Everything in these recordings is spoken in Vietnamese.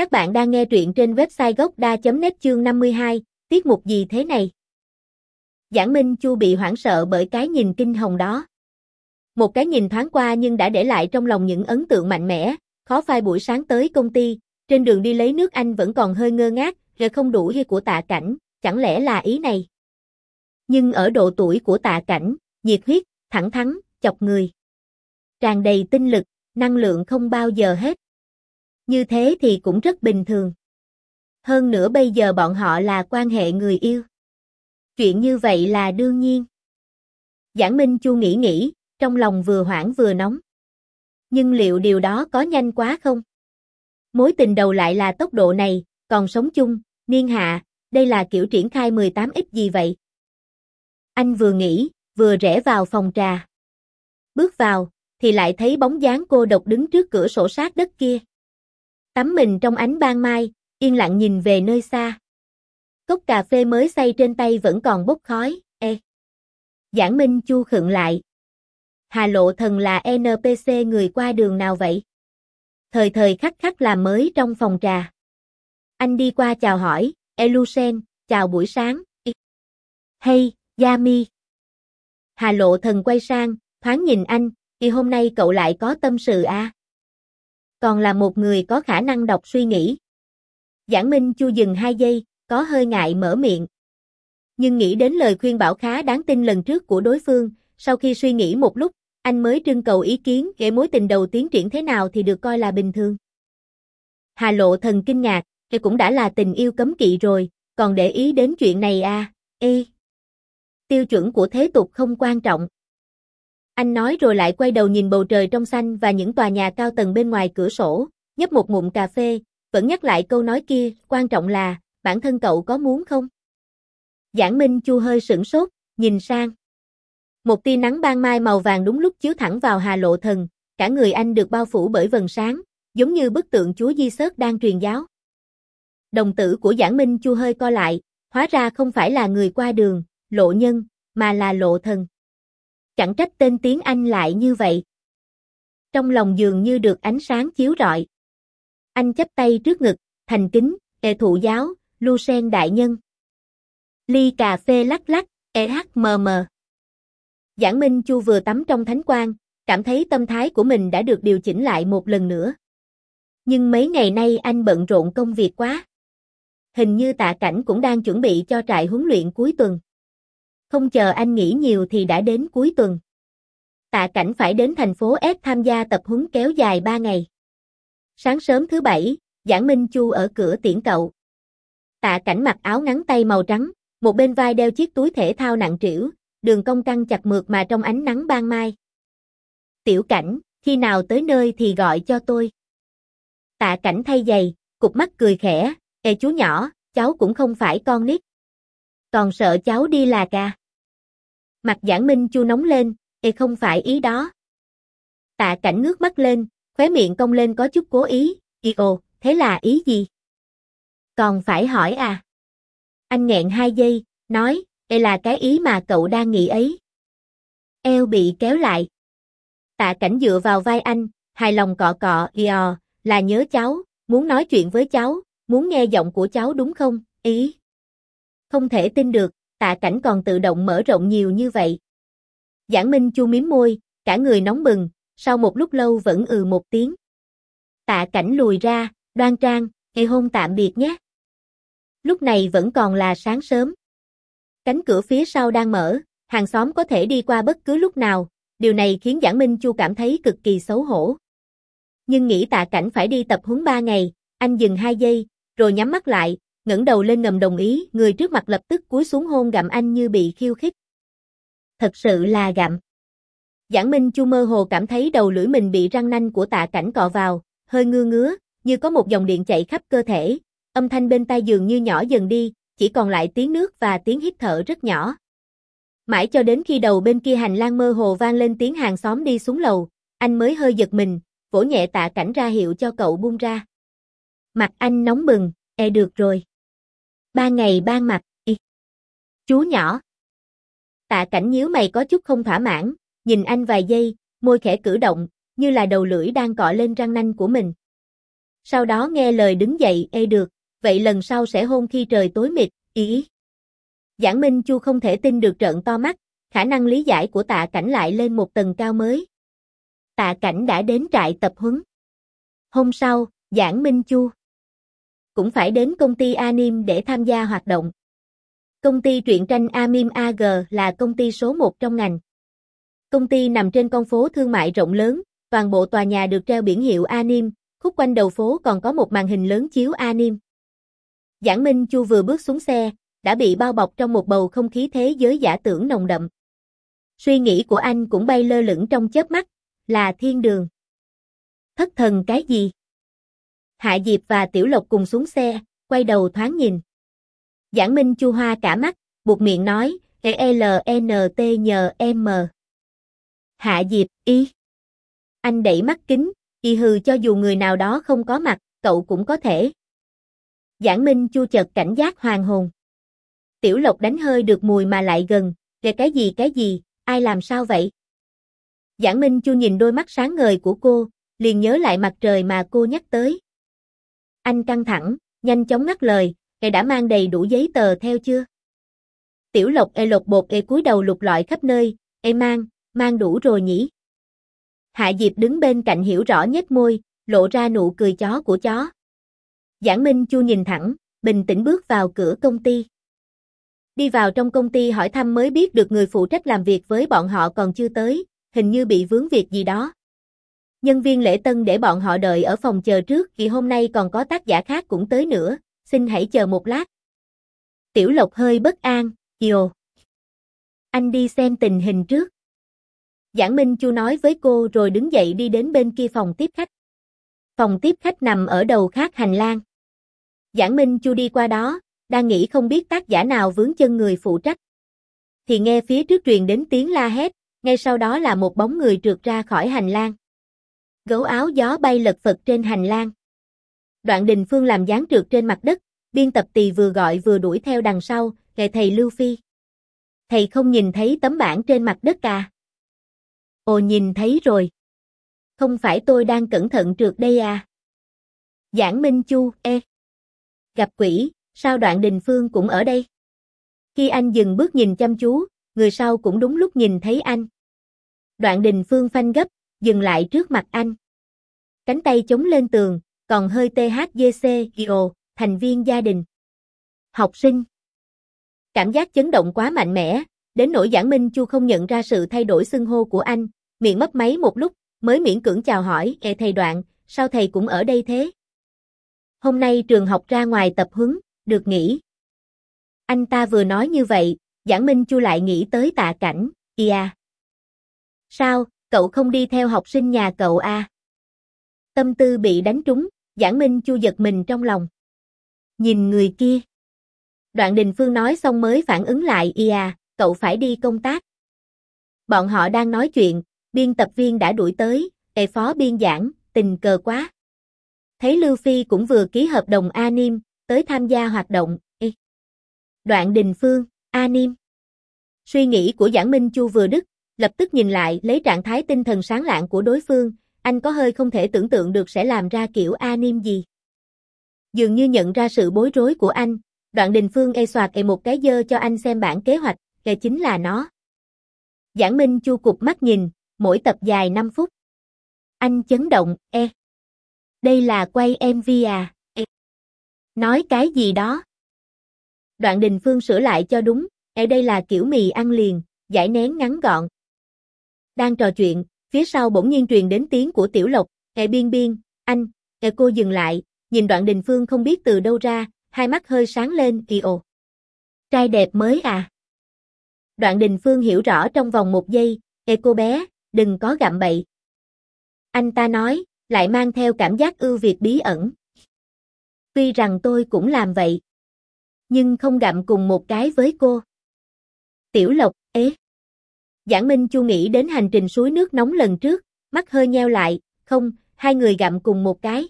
Các bạn đang nghe truyện trên website gocda.net chương 52, tiết mục gì thế này? Giảng Minh Chu bị hoảng sợ bởi cái nhìn kinh hồng đó. Một cái nhìn thoáng qua nhưng đã để lại trong lòng những ấn tượng mạnh mẽ, khó phai buổi sáng tới công ty, trên đường đi lấy nước anh vẫn còn hơi ngơ ngác, rồi không đủ hay của tạ cảnh, chẳng lẽ là ý này? Nhưng ở độ tuổi của tạ cảnh, nhiệt huyết, thẳng thắn, chọc người. Tràn đầy tinh lực, năng lượng không bao giờ hết. Như thế thì cũng rất bình thường. Hơn nữa bây giờ bọn họ là quan hệ người yêu. Chuyện như vậy là đương nhiên. Giảng Minh Chu nghĩ nghĩ, trong lòng vừa hoảng vừa nóng. Nhưng liệu điều đó có nhanh quá không? Mối tình đầu lại là tốc độ này, còn sống chung, niên hạ, đây là kiểu triển khai 18x gì vậy? Anh vừa nghĩ, vừa rẽ vào phòng trà. Bước vào, thì lại thấy bóng dáng cô độc đứng trước cửa sổ sát đất kia. Tắm mình trong ánh ban mai, yên lặng nhìn về nơi xa. Cốc cà phê mới xay trên tay vẫn còn bốc khói, ê. Giảng Minh Chu khựng lại. Hà Lộ Thần là NPC người qua đường nào vậy? Thời thời khắc khắc làm mới trong phòng trà. Anh đi qua chào hỏi, Elusen, chào buổi sáng. Hey, Yami. Hà Lộ Thần quay sang, thoáng nhìn anh, thì hôm nay cậu lại có tâm sự à? Còn là một người có khả năng đọc suy nghĩ. Giảng Minh Chu dừng hai giây, có hơi ngại mở miệng. Nhưng nghĩ đến lời khuyên bảo khá đáng tin lần trước của đối phương, sau khi suy nghĩ một lúc, anh mới trưng cầu ý kiến kể mối tình đầu tiến triển thế nào thì được coi là bình thường. Hà Lộ thần kinh ngạc, thì cũng đã là tình yêu cấm kỵ rồi, còn để ý đến chuyện này à, ê. Tiêu chuẩn của thế tục không quan trọng. Anh nói rồi lại quay đầu nhìn bầu trời trong xanh và những tòa nhà cao tầng bên ngoài cửa sổ, nhấp một ngụm cà phê, vẫn nhắc lại câu nói kia, quan trọng là, bản thân cậu có muốn không? Giảng Minh Chu hơi sửng sốt, nhìn sang. Một tia nắng ban mai màu vàng đúng lúc chiếu thẳng vào Hà Lộ Thần, cả người anh được bao phủ bởi vầng sáng, giống như bức tượng Chúa Di Sớt đang truyền giáo. Đồng tử của Giảng Minh Chu hơi co lại, hóa ra không phải là người qua đường, lộ nhân, mà là lộ thần. Chẳng trách tên tiếng Anh lại như vậy. Trong lòng dường như được ánh sáng chiếu rọi. Anh chấp tay trước ngực, thành kính, ê thụ giáo, lưu sen đại nhân. Ly cà phê lắc lắc, e mờ. Giảng Minh Chu vừa tắm trong thánh quang, cảm thấy tâm thái của mình đã được điều chỉnh lại một lần nữa. Nhưng mấy ngày nay anh bận rộn công việc quá. Hình như tạ cảnh cũng đang chuẩn bị cho trại huấn luyện cuối tuần. Không chờ anh nghĩ nhiều thì đã đến cuối tuần. Tạ cảnh phải đến thành phố S tham gia tập huấn kéo dài 3 ngày. Sáng sớm thứ bảy, Giảng Minh Chu ở cửa tiễn cậu. Tạ cảnh mặc áo ngắn tay màu trắng, một bên vai đeo chiếc túi thể thao nặng trĩu, đường cong căng chặt mượt mà trong ánh nắng ban mai. Tiểu cảnh, khi nào tới nơi thì gọi cho tôi. Tạ cảnh thay giày, cục mắt cười khẽ, ê chú nhỏ, cháu cũng không phải con nít. Còn sợ cháu đi là ca. Mặt giảng minh chu nóng lên, ê không phải ý đó. Tạ cảnh ngước mắt lên, khóe miệng cong lên có chút cố ý, "Ý ồ, thế là ý gì? Còn phải hỏi à? Anh nghẹn hai giây, nói, đây là cái ý mà cậu đang nghĩ ấy. Eo bị kéo lại. Tạ cảnh dựa vào vai anh, hài lòng cọ cọ, io, là nhớ cháu, muốn nói chuyện với cháu, muốn nghe giọng của cháu đúng không, ý. Không thể tin được, tạ cảnh còn tự động mở rộng nhiều như vậy. Giảng Minh chu miếm môi, cả người nóng bừng, sau một lúc lâu vẫn ừ một tiếng. Tạ cảnh lùi ra, đoan trang, ngày hôn tạm biệt nhé. Lúc này vẫn còn là sáng sớm. Cánh cửa phía sau đang mở, hàng xóm có thể đi qua bất cứ lúc nào, điều này khiến Giảng Minh Chu cảm thấy cực kỳ xấu hổ. Nhưng nghĩ tạ cảnh phải đi tập huấn 3 ngày, anh dừng 2 giây, rồi nhắm mắt lại, ngẩng đầu lên ngầm đồng ý, người trước mặt lập tức cúi xuống hôn gặm anh như bị khiêu khích. Thật sự là gặm. Giảng Minh Chu mơ hồ cảm thấy đầu lưỡi mình bị răng nanh của tạ cảnh cọ vào, hơi ngưa ngứa, như có một dòng điện chạy khắp cơ thể, âm thanh bên tai dường như nhỏ dần đi, chỉ còn lại tiếng nước và tiếng hít thở rất nhỏ. Mãi cho đến khi đầu bên kia hành lang mơ hồ vang lên tiếng hàng xóm đi xuống lầu, anh mới hơi giật mình, vỗ nhẹ tạ cảnh ra hiệu cho cậu buông ra. Mặt anh nóng bừng, e được rồi. Ba ngày ban mặt, y. Chú nhỏ. Tạ cảnh nhíu mày có chút không thỏa mãn, nhìn anh vài giây, môi khẽ cử động, như là đầu lưỡi đang cọ lên răng nanh của mình. Sau đó nghe lời đứng dậy, ê được, vậy lần sau sẽ hôn khi trời tối mịt, ý. Giảng Minh Chu không thể tin được trợn to mắt, khả năng lý giải của tạ cảnh lại lên một tầng cao mới. Tạ cảnh đã đến trại tập huấn. Hôm sau, Giảng Minh Chu cũng phải đến công ty Anim để tham gia hoạt động. Công ty truyện tranh Amim AG là công ty số 1 trong ngành. Công ty nằm trên con phố thương mại rộng lớn, toàn bộ tòa nhà được treo biển hiệu Anim, khúc quanh đầu phố còn có một màn hình lớn chiếu Anim. Giảng Minh Chu vừa bước xuống xe, đã bị bao bọc trong một bầu không khí thế giới giả tưởng nồng đậm. Suy nghĩ của anh cũng bay lơ lửng trong chớp mắt, là thiên đường. Thất thần cái gì? Hạ Diệp và Tiểu Lộc cùng xuống xe, quay đầu thoáng nhìn. Giảng Minh Chu Hoa cả mắt, buộc miệng nói, E-L-N-T-N-M. Hạ Diệp, y. Anh đẩy mắt kính, y hừ cho dù người nào đó không có mặt, cậu cũng có thể. Giảng Minh Chu chợt cảnh giác hoàng hồn. Tiểu Lộc đánh hơi được mùi mà lại gần, kể cái gì cái gì, ai làm sao vậy? Giảng Minh Chu nhìn đôi mắt sáng ngời của cô, liền nhớ lại mặt trời mà cô nhắc tới. Anh căng thẳng, nhanh chóng ngắt lời, "Ngài đã mang đầy đủ giấy tờ theo chưa?" Tiểu Lộc e lột bột e cúi đầu lục lọi khắp nơi, "E mang, mang đủ rồi nhỉ?" Hạ Diệp đứng bên cạnh hiểu rõ nhếch môi, lộ ra nụ cười chó của chó. Giảng Minh Chu nhìn thẳng, bình tĩnh bước vào cửa công ty. Đi vào trong công ty hỏi thăm mới biết được người phụ trách làm việc với bọn họ còn chưa tới, hình như bị vướng việc gì đó. Nhân viên lễ tân để bọn họ đợi ở phòng chờ trước vì hôm nay còn có tác giả khác cũng tới nữa, xin hãy chờ một lát. Tiểu Lộc hơi bất an, Kiều. Anh đi xem tình hình trước. Giảng Minh Chu nói với cô rồi đứng dậy đi đến bên kia phòng tiếp khách. Phòng tiếp khách nằm ở đầu khác hành lang. Giảng Minh Chu đi qua đó, đang nghĩ không biết tác giả nào vướng chân người phụ trách. Thì nghe phía trước truyền đến tiếng la hét, ngay sau đó là một bóng người trượt ra khỏi hành lang. Gấu áo gió bay lật phật trên hành lang. Đoạn Đình Phương làm dáng trượt trên mặt đất, biên tập tỳ vừa gọi vừa đuổi theo đằng sau, kệ thầy Lưu Phi. Thầy không nhìn thấy tấm bảng trên mặt đất à? Ồ nhìn thấy rồi. Không phải tôi đang cẩn thận trượt đây à? Giảng Minh Chu, e Gặp quỷ, sao đoạn Đình Phương cũng ở đây? Khi anh dừng bước nhìn chăm chú, người sau cũng đúng lúc nhìn thấy anh. Đoạn Đình Phương phanh gấp, dừng lại trước mặt anh. Cánh tay chống lên tường, còn hơi THGC, IO, thành viên gia đình. Học sinh. Cảm giác chấn động quá mạnh mẽ, đến nỗi giảng minh chu không nhận ra sự thay đổi xưng hô của anh, miệng mất máy một lúc, mới miễn cưỡng chào hỏi, e thầy đoạn, sao thầy cũng ở đây thế? Hôm nay trường học ra ngoài tập huấn, được nghỉ. Anh ta vừa nói như vậy, giảng minh chu lại nghĩ tới tạ cảnh, ia. Sao, cậu không đi theo học sinh nhà cậu à? Tâm tư bị đánh trúng, giảng minh chu giật mình trong lòng. Nhìn người kia. Đoạn Đình Phương nói xong mới phản ứng lại, ia, à, cậu phải đi công tác. Bọn họ đang nói chuyện, biên tập viên đã đuổi tới, ề phó biên giảng, tình cờ quá. Thấy Lưu Phi cũng vừa ký hợp đồng Anim, tới tham gia hoạt động, Ê. Đoạn Đình Phương, Anim. Suy nghĩ của Giảng Minh Chu vừa đứt, lập tức nhìn lại lấy trạng thái tinh thần sáng lạng của đối phương, anh có hơi không thể tưởng tượng được sẽ làm ra kiểu anim gì. Dường như nhận ra sự bối rối của anh, đoạn đình phương e soạt e một cái dơ cho anh xem bản kế hoạch, kể chính là nó. Giảng Minh chu cục mắt nhìn, mỗi tập dài 5 phút. Anh chấn động, e. Đây là quay MV à, e. Nói cái gì đó. Đoạn đình phương sửa lại cho đúng, e đây là kiểu mì ăn liền, giải nén ngắn gọn, đang trò chuyện, phía sau bỗng nhiên truyền đến tiếng của Tiểu Lộc, "Ệ Biên Biên, anh." Ệ cô dừng lại, nhìn Đoạn Đình Phương không biết từ đâu ra, hai mắt hơi sáng lên, kỳ ồ. Trai đẹp mới à? Đoạn Đình Phương hiểu rõ trong vòng một giây, "Ệ cô bé, đừng có gặm bậy." Anh ta nói, lại mang theo cảm giác ưu việt bí ẩn. Tuy rằng tôi cũng làm vậy, nhưng không gặm cùng một cái với cô. Tiểu Lộc, ế. Giảng Minh Chu nghĩ đến hành trình suối nước nóng lần trước, mắt hơi nheo lại, không, hai người gặm cùng một cái.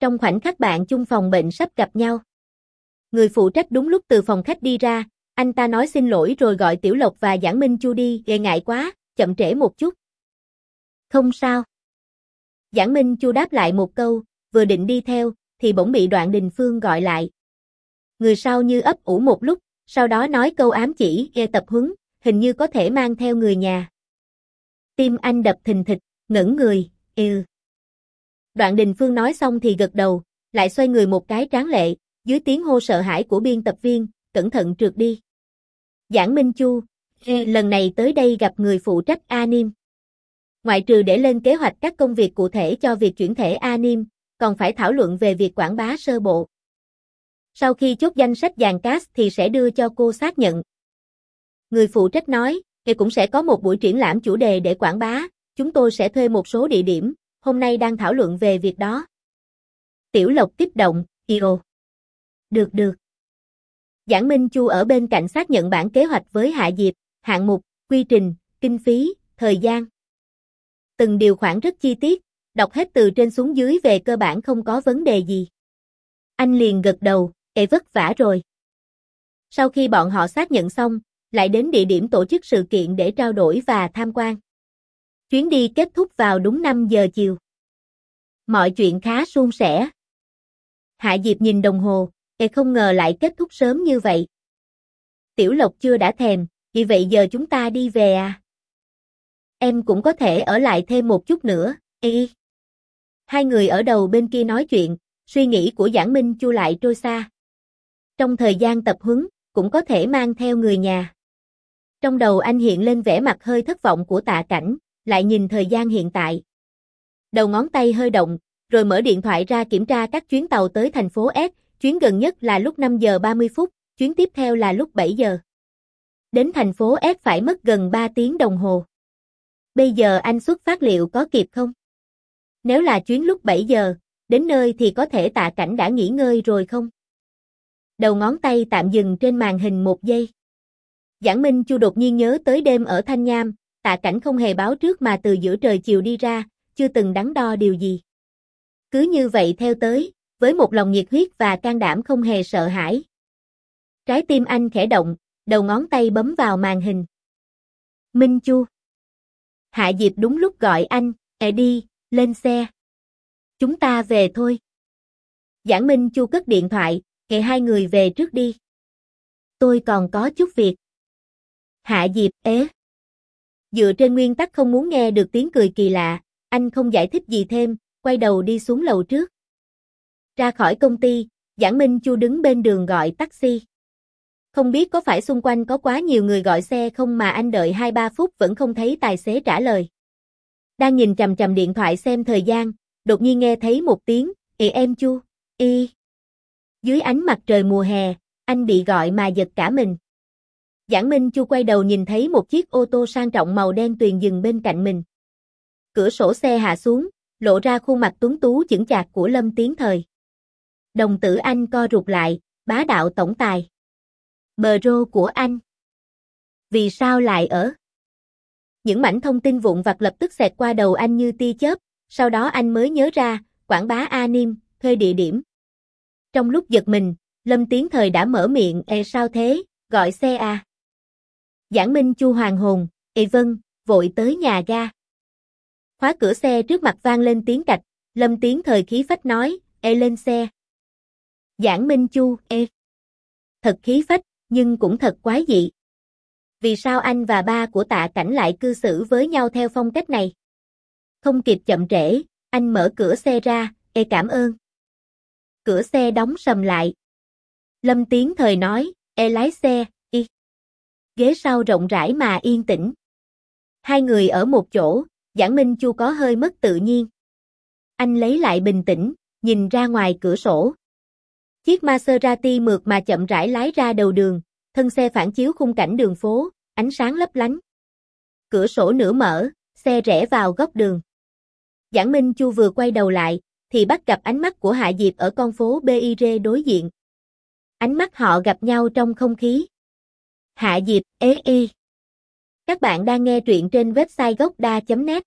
Trong khoảnh khắc bạn chung phòng bệnh sắp gặp nhau. Người phụ trách đúng lúc từ phòng khách đi ra, anh ta nói xin lỗi rồi gọi Tiểu Lộc và Giảng Minh Chu đi, ghê ngại quá, chậm trễ một chút. Không sao. Giảng Minh Chu đáp lại một câu, vừa định đi theo, thì bỗng bị đoạn đình phương gọi lại. Người sau như ấp ủ một lúc, sau đó nói câu ám chỉ, ghê tập huấn, hình như có thể mang theo người nhà. Tim anh đập thình thịch, ngẩn người, ừ. Đoạn đình phương nói xong thì gật đầu, lại xoay người một cái tráng lệ, dưới tiếng hô sợ hãi của biên tập viên, cẩn thận trượt đi. Giảng Minh Chu, lần này tới đây gặp người phụ trách Anim. Ngoại trừ để lên kế hoạch các công việc cụ thể cho việc chuyển thể Anim, còn phải thảo luận về việc quảng bá sơ bộ. Sau khi chốt danh sách dàn cast thì sẽ đưa cho cô xác nhận. Người phụ trách nói, thì cũng sẽ có một buổi triển lãm chủ đề để quảng bá, chúng tôi sẽ thuê một số địa điểm, hôm nay đang thảo luận về việc đó. Tiểu Lộc tiếp động, yêu. Được được. Giảng Minh Chu ở bên cạnh xác nhận bản kế hoạch với Hạ Diệp, hạng mục, quy trình, kinh phí, thời gian. Từng điều khoản rất chi tiết, đọc hết từ trên xuống dưới về cơ bản không có vấn đề gì. Anh liền gật đầu, ê vất vả rồi. Sau khi bọn họ xác nhận xong, lại đến địa điểm tổ chức sự kiện để trao đổi và tham quan. Chuyến đi kết thúc vào đúng 5 giờ chiều. Mọi chuyện khá suôn sẻ. Hạ Diệp nhìn đồng hồ, e không ngờ lại kết thúc sớm như vậy. Tiểu Lộc chưa đã thèm, vì vậy giờ chúng ta đi về à? Em cũng có thể ở lại thêm một chút nữa, y. Hai người ở đầu bên kia nói chuyện, suy nghĩ của Giảng Minh Chu lại trôi xa. Trong thời gian tập huấn, cũng có thể mang theo người nhà. Trong đầu anh hiện lên vẻ mặt hơi thất vọng của tạ cảnh, lại nhìn thời gian hiện tại. Đầu ngón tay hơi động, rồi mở điện thoại ra kiểm tra các chuyến tàu tới thành phố S, chuyến gần nhất là lúc 5 giờ 30 phút, chuyến tiếp theo là lúc 7 giờ. Đến thành phố S phải mất gần 3 tiếng đồng hồ. Bây giờ anh xuất phát liệu có kịp không? Nếu là chuyến lúc 7 giờ, đến nơi thì có thể tạ cảnh đã nghỉ ngơi rồi không? Đầu ngón tay tạm dừng trên màn hình một giây. Giảng Minh Chu đột nhiên nhớ tới đêm ở Thanh Nham, tạ cảnh không hề báo trước mà từ giữa trời chiều đi ra, chưa từng đắn đo điều gì. Cứ như vậy theo tới, với một lòng nhiệt huyết và can đảm không hề sợ hãi. Trái tim anh khẽ động, đầu ngón tay bấm vào màn hình. Minh Chu. Hạ Diệp đúng lúc gọi anh, ê đi, lên xe. Chúng ta về thôi. Giảng Minh Chu cất điện thoại, kệ hai người về trước đi. Tôi còn có chút việc. Hạ Diệp ế. Dựa trên nguyên tắc không muốn nghe được tiếng cười kỳ lạ, anh không giải thích gì thêm, quay đầu đi xuống lầu trước. Ra khỏi công ty, Giảng Minh Chu đứng bên đường gọi taxi. Không biết có phải xung quanh có quá nhiều người gọi xe không mà anh đợi 2-3 phút vẫn không thấy tài xế trả lời. Đang nhìn chầm chầm điện thoại xem thời gian, đột nhiên nghe thấy một tiếng, "Ê em Chu." Y. Dưới ánh mặt trời mùa hè, anh bị gọi mà giật cả mình. Giảng Minh Chu quay đầu nhìn thấy một chiếc ô tô sang trọng màu đen tuyền dừng bên cạnh mình. Cửa sổ xe hạ xuống, lộ ra khuôn mặt tuấn tú chững chạc của Lâm Tiến Thời. Đồng tử anh co rụt lại, bá đạo tổng tài. Bờ rô của anh. Vì sao lại ở? Những mảnh thông tin vụn vặt lập tức xẹt qua đầu anh như tia chớp, sau đó anh mới nhớ ra, quảng bá anim, thuê địa điểm. Trong lúc giật mình, Lâm Tiến Thời đã mở miệng, e sao thế, gọi xe à. Giảng Minh Chu hoàng hồn, ê vâng, vội tới nhà ga. Khóa cửa xe trước mặt vang lên tiếng cạch, Lâm Tiến Thời khí phách nói, ê lên xe. Giảng Minh Chu, ê. Thật khí phách, nhưng cũng thật quái dị. Vì sao anh và ba của tạ cảnh lại cư xử với nhau theo phong cách này? Không kịp chậm trễ, anh mở cửa xe ra, ê cảm ơn. Cửa xe đóng sầm lại. Lâm Tiến thời nói, ê lái xe. Ghế sau rộng rãi mà yên tĩnh. Hai người ở một chỗ, Giảng Minh Chu có hơi mất tự nhiên. Anh lấy lại bình tĩnh, nhìn ra ngoài cửa sổ. Chiếc Maserati mượt mà chậm rãi lái ra đầu đường, thân xe phản chiếu khung cảnh đường phố, ánh sáng lấp lánh. Cửa sổ nửa mở, xe rẽ vào góc đường. Giảng Minh Chu vừa quay đầu lại, thì bắt gặp ánh mắt của Hạ Diệp ở con phố BIR đối diện. Ánh mắt họ gặp nhau trong không khí. Hạ Diệp, ế y. Các bạn đang nghe truyện trên website gocda.net